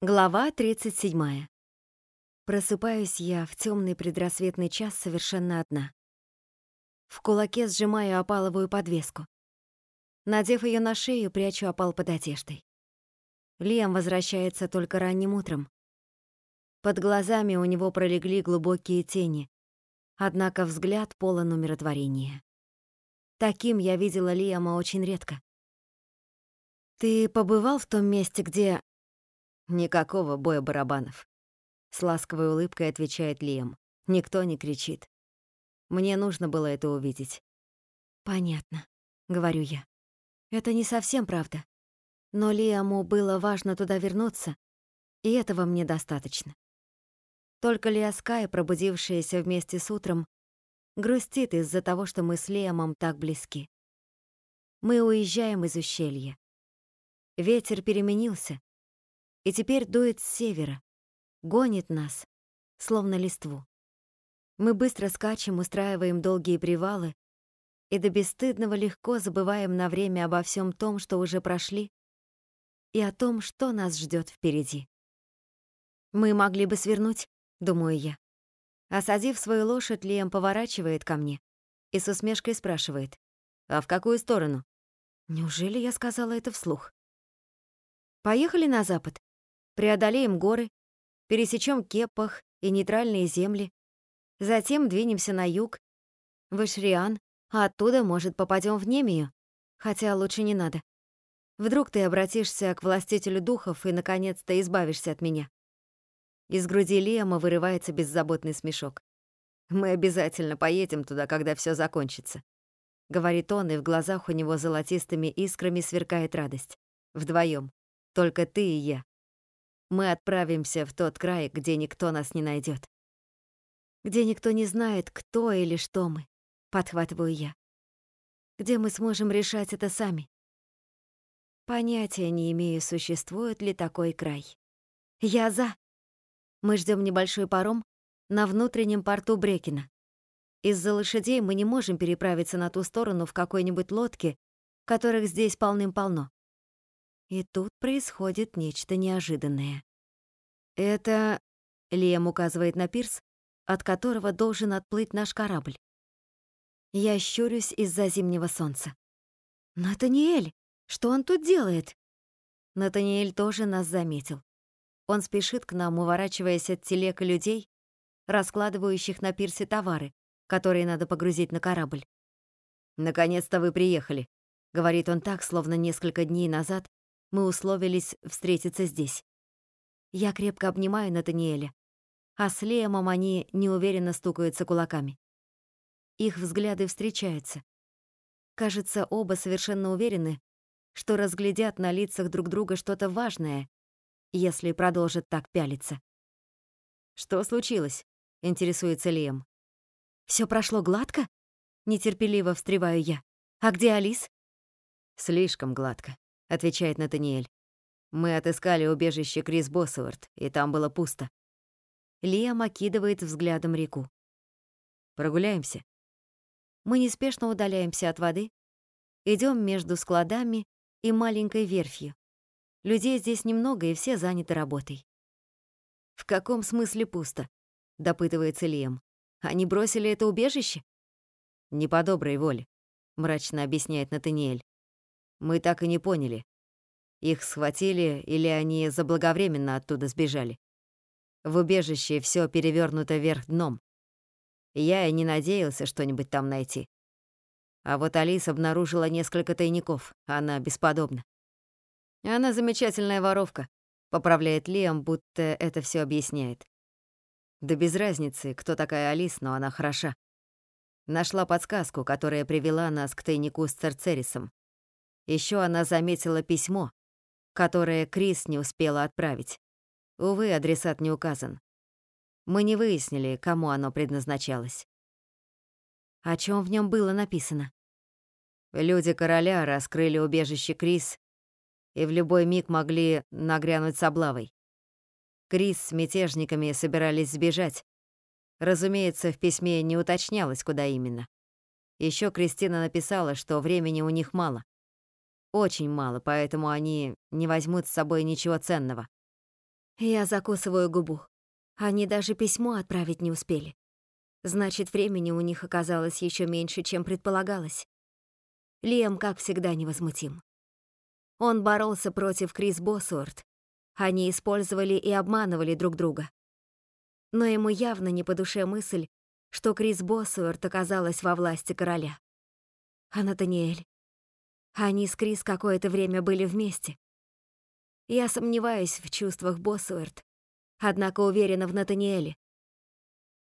Глава 37. Просыпаюсь я в темный предрассветный час совершенно одна. В кулаке сжимаю опаловую подвеску. Надев ее на шею, прячу опал под одеждой. Лиам возвращается только ранним утром. Под глазами у него пролегли глубокие тени, однако взгляд полон умиротворения. Таким я видела Лиама очень редко. «Ты побывал в том месте, где Никакого боя барабанов. С ласковой улыбкой отвечает Лиам. Никто не кричит. Мне нужно было это увидеть. Понятно, говорю я. Это не совсем правда. Но Лиаму было важно туда вернуться, и этого мне достаточно. Только Лиаскай, пробудившаяся вместе с утром, грустит из-за того, что мы с Лиамом так близки. Мы уезжаем из ущелья. Ветер переменился, и теперь дует с севера, гонит нас, словно листву. Мы быстро скачем, устраиваем долгие привалы и до бесстыдного легко забываем на время обо всем том, что уже прошли, и о том, что нас ждет впереди. Мы могли бы свернуть, думаю я. Осадив свою лошадь, Лиам поворачивает ко мне и с усмешкой спрашивает, «А в какую сторону?» Неужели я сказала это вслух? «Поехали на запад», преодолеем горы, пересечем Кепах и нейтральные земли, затем двинемся на юг, в Ишриан, а оттуда, может, попадем в Немию, хотя лучше не надо. Вдруг ты обратишься к властителю духов и, наконец-то, избавишься от меня. Из груди Лиама вырывается беззаботный смешок. «Мы обязательно поедем туда, когда все закончится», — говорит он, и в глазах у него золотистыми искрами сверкает радость. Вдвоем, Только ты и я мы отправимся в тот край, где никто нас не найдет. Где никто не знает, кто или что мы, подхватываю я. Где мы сможем решать это сами. Понятия не имею, существует ли такой край. Я за. Мы ждем небольшой паром на внутреннем порту Брекина. Из-за лошадей мы не можем переправиться на ту сторону в какой-нибудь лодке, которых здесь полным-полно. И тут происходит нечто неожиданное. Это, Лем указывает на пирс, от которого должен отплыть наш корабль. Я щурюсь из-за зимнего солнца. Натаниэль, что он тут делает? Натаниэль тоже нас заметил. Он спешит к нам, уворачиваясь от телег и людей, раскладывающих на пирсе товары, которые надо погрузить на корабль. «Наконец-то вы приехали», — говорит он так, словно несколько дней назад мы условились встретиться здесь. Я крепко обнимаю Натаниэля, а с Лемом они неуверенно стукаются кулаками. Их взгляды встречаются. Кажется, оба совершенно уверены, что разглядят на лицах друг друга что-то важное, если продолжат так пялиться. «Что случилось?» — интересуется Лем. Все прошло гладко?» — нетерпеливо встреваю я. «А где Алис?» «Слишком гладко», — отвечает Натаниэль. «Мы отыскали убежище Крис Боссуэрт, и там было пусто». Лиам окидывает взглядом реку. «Прогуляемся?» Мы неспешно удаляемся от воды, идем между складами и маленькой верфью. Людей здесь немного, и все заняты работой. «В каком смысле пусто?» — допытывается Лиам. «Они бросили это убежище?» «Не по доброй воле», — мрачно объясняет Натаниэль. Мы так и не поняли. Их схватили или они заблаговременно оттуда сбежали. В убежище все перевернуто вверх дном. Я и не надеялся что-нибудь там найти. А вот Алис обнаружила несколько тайников. Она бесподобна. Она замечательная воровка, поправляет Лиам, будто это все объясняет. Да без разницы, кто такая Алис, но она хороша. Нашла подсказку, которая привела нас к тайнику с Церцерисом. Еще она заметила письмо, которое Крис не успела отправить. Увы, адресат не указан. Мы не выяснили, кому оно предназначалось. О чем в нем было написано? Люди короля раскрыли убежище Крис и в любой миг могли нагрянуть с облавой. Крис с мятежниками собирались сбежать. Разумеется, в письме не уточнялось, куда именно. Еще Кристина написала, что времени у них мало. Очень мало, поэтому они не возьмут с собой ничего ценного. Я закусываю губу. Они даже письмо отправить не успели. Значит, времени у них оказалось еще меньше, чем предполагалось. Лиам, как всегда, невозмутим. Он боролся против Крис Боссуорт. Они использовали и обманывали друг друга. Но ему явно не по душе мысль, что Крис Боссуорт оказалась во власти короля. А Натаниэль? Они с Крис какое-то время были вместе. Я сомневаюсь в чувствах Боссуэрт, однако уверена в Натаниэле.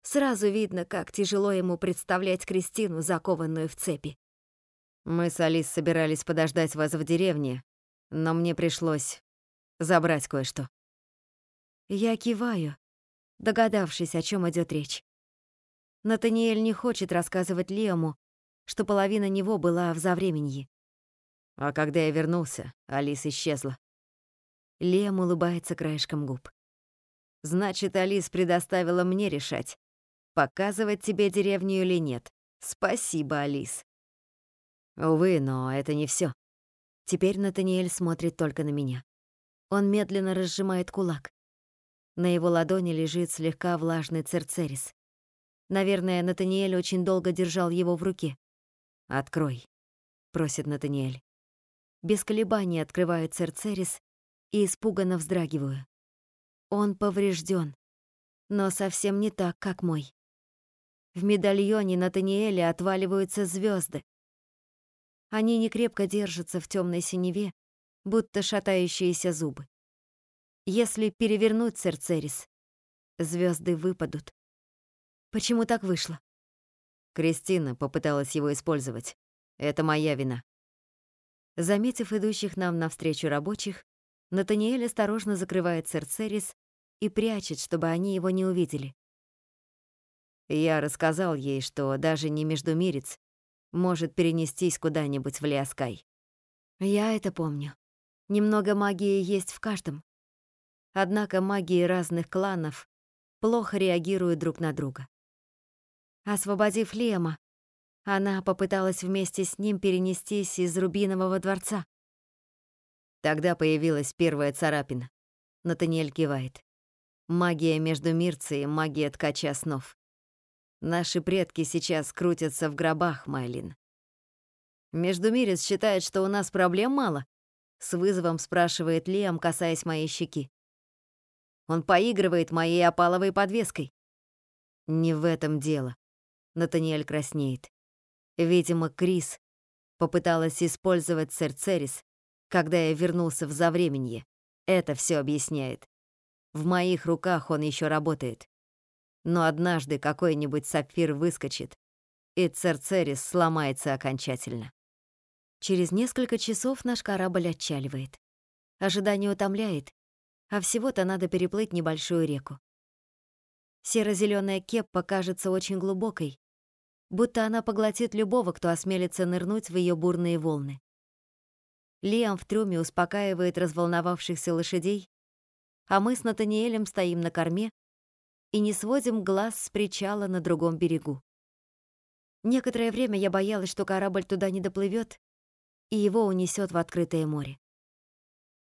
Сразу видно, как тяжело ему представлять Кристину, закованную в цепи. Мы с Алис собирались подождать вас в деревне, но мне пришлось забрать кое-что. Я киваю, догадавшись, о чем идет речь. Натаниэль не хочет рассказывать Лиаму, что половина него была в завременье. А когда я вернулся, Алис исчезла. Лем улыбается краешком губ. Значит, Алис предоставила мне решать, показывать тебе деревню или нет. Спасибо, Алис. Увы, но это не все. Теперь Натаниэль смотрит только на меня. Он медленно разжимает кулак. На его ладони лежит слегка влажный церцерис. Наверное, Натаниэль очень долго держал его в руке. «Открой», — просит Натаниэль. Без колебаний открываю церцерис и испуганно вздрагиваю. Он поврежден, но совсем не так, как мой. В медальоне Натаниэля отваливаются звезды. Они некрепко держатся в темной синеве, будто шатающиеся зубы. Если перевернуть Церцерис, звезды выпадут. Почему так вышло? Кристина попыталась его использовать. Это моя вина. Заметив идущих нам навстречу рабочих, Натаниэль осторожно закрывает Церцерис и прячет, чтобы они его не увидели. Я рассказал ей, что даже не междумирец может перенестись куда-нибудь в Лиаскай. Я это помню. Немного магии есть в каждом. Однако магии разных кланов плохо реагируют друг на друга. Освободив Лема, она попыталась вместе с ним перенестись из Рубинового дворца. Тогда появилась первая царапина. Натаниэль кивает. Магия между мирцы и магия ткача снов. Наши предки сейчас крутятся в гробах, Майлин. Междумирец считает, что у нас проблем мало? С вызовом спрашивает Лиам, касаясь моей щеки. Он поигрывает моей опаловой подвеской. Не в этом дело. Натаниэль краснеет. Видимо, Крис попыталась использовать Церцерис, когда я вернулся в Завременье. Это все объясняет. В моих руках он еще работает. Но однажды какой-нибудь сапфир выскочит, и Церцерис сломается окончательно. Через несколько часов наш корабль отчаливает. Ожидание утомляет, а всего-то надо переплыть небольшую реку. Серо-зелёная кеппа кажется очень глубокой, будто она поглотит любого, кто осмелится нырнуть в ее бурные волны. Лиам в трюме успокаивает разволновавшихся лошадей, а мы с Натаниэлем стоим на корме и не сводим глаз с причала на другом берегу. Некоторое время я боялась, что корабль туда не доплывет, и его унесет в открытое море.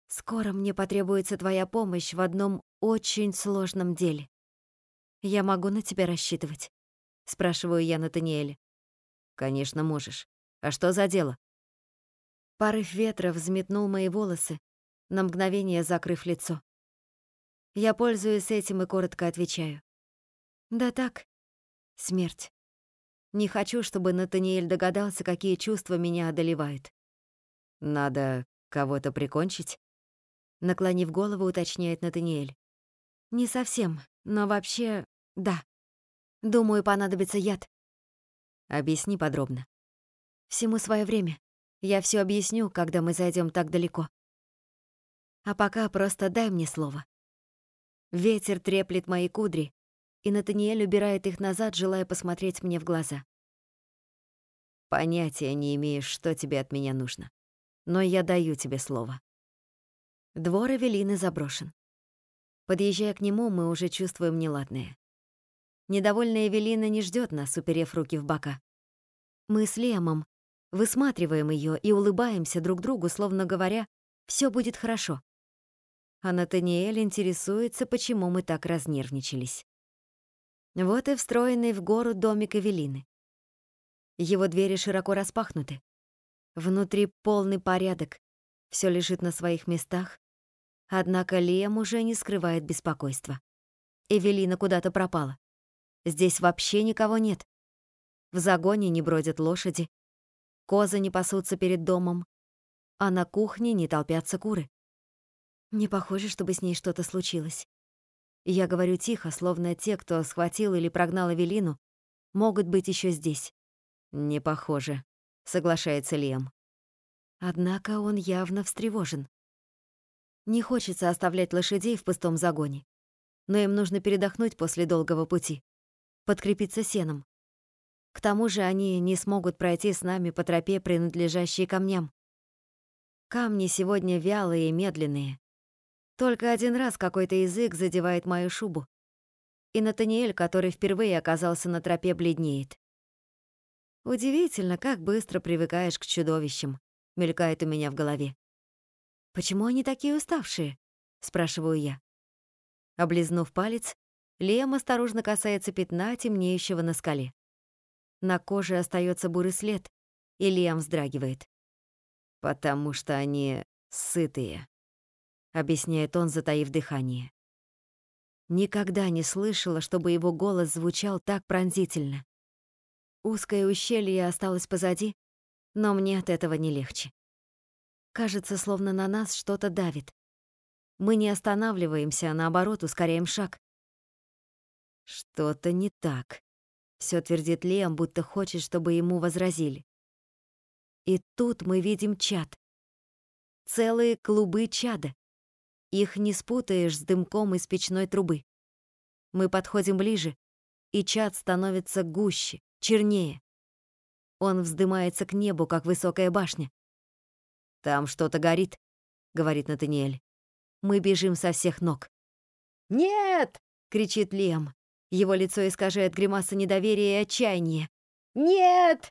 Скоро мне потребуется твоя помощь в одном очень сложном деле. Я могу на тебя рассчитывать? Спрашиваю я Натаниэля. Конечно, можешь. А что за дело? Порыв ветра взметнул мои волосы, на мгновение закрыв лицо. Я пользуюсь этим и коротко отвечаю. Да так, смерть. Не хочу, чтобы Натаниэль догадался, какие чувства меня одолевают. Надо кого-то прикончить? Наклонив голову, уточняет Натаниэль. Не совсем, но вообще, да. Думаю, понадобится яд. Объясни подробно. Всему свое время. Я все объясню, когда мы зайдем так далеко. А пока просто дай мне слово. Ветер треплет мои кудри, и Натаниэль убирает их назад, желая посмотреть мне в глаза. Понятия не имеешь, что тебе от меня нужно. Но я даю тебе слово. Двор Эвелины заброшен. Подъезжая к нему, мы уже чувствуем неладное. Недовольная Эвелина не ждет нас, уперев руки в бока. Мы с Лемом высматриваем ее и улыбаемся друг другу, словно говоря, все будет хорошо. а Натаниэль интересуется, почему мы так разнервничались. Вот и встроенный в гору домик Эвелины. Его двери широко распахнуты. Внутри полный порядок, все лежит на своих местах, однако Лиам уже не скрывает беспокойства. Эвелина куда-то пропала. Здесь вообще никого нет. В загоне не бродят лошади, козы не пасутся перед домом, а на кухне не толпятся куры. Не похоже, чтобы с ней что-то случилось. Я говорю тихо, словно те, кто схватил или прогнал Эвелину, могут быть еще здесь. Не похоже, соглашается Лем. Однако он явно встревожен. Не хочется оставлять лошадей в пустом загоне, но им нужно передохнуть после долгого пути, подкрепиться сеном. К тому же они не смогут пройти с нами по тропе, принадлежащей камням. Камни сегодня вялые и медленные, только один раз какой-то язык задевает мою шубу. И Натаниэль, который впервые оказался на тропе, бледнеет. Удивительно, как быстро привыкаешь к чудовищам, мелькает у меня в голове. Почему они такие уставшие? спрашиваю я. Облизнув палец, Лем осторожно касается пятна, темнеющего на скале. На коже остается бурый след, и Лем вздрагивает. Потому что они сытые объясняет он, затаив дыхание. Никогда не слышала, чтобы его голос звучал так пронзительно. Узкое ущелье осталось позади, но мне от этого не легче. Кажется, словно на нас что-то давит. Мы не останавливаемся, а наоборот ускоряем шаг. Что-то не так. Все твердит Лем, будто хочет, чтобы ему возразили. И тут мы видим чад. Целые клубы чада. Их не спутаешь с дымком из печной трубы. Мы подходим ближе, и чад становится гуще, чернее. Он вздымается к небу, как высокая башня. «Там что-то горит», — говорит Натаниэль. Мы бежим со всех ног. «Нет!» — кричит Лем. Его лицо искажает гримаса недоверия и отчаяния. «Нет!»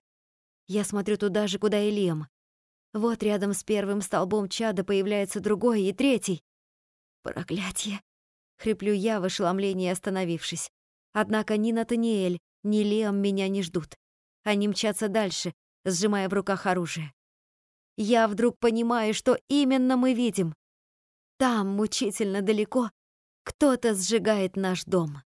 Я смотрю туда же, куда и Лем. Вот рядом с первым столбом чада появляется другой и третий. Проклятье! Хриплю я в ошеломлении, остановившись. Однако ни Натаниэль, ни Леом меня не ждут. Они мчатся дальше, сжимая в руках оружие. Я вдруг понимаю, что именно мы видим. Там, мучительно далеко, кто-то сжигает наш дом.